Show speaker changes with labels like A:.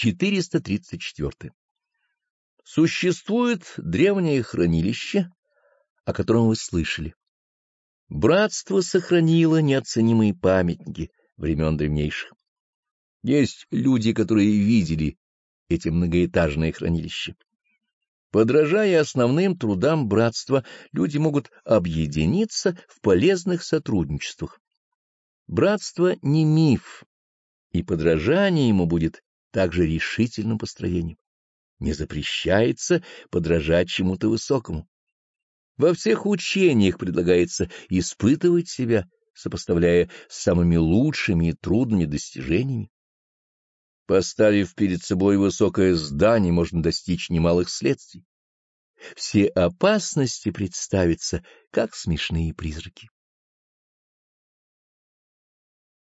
A: 434. Существует древнее хранилище, о котором вы слышали. Братство сохранило неоценимые памятники времен древнейших. Есть люди, которые видели эти многоэтажные хранилища. Подражая основным трудам братства, люди могут объединиться в полезных сотрудничествах. Братство не миф, и подражание ему будет также решительным построением. Не запрещается подражать чему-то высокому. Во всех учениях предлагается испытывать себя, сопоставляя с самыми лучшими и трудными достижениями. Поставив перед собой высокое здание, можно достичь немалых следствий. Все опасности представятся, как смешные призраки.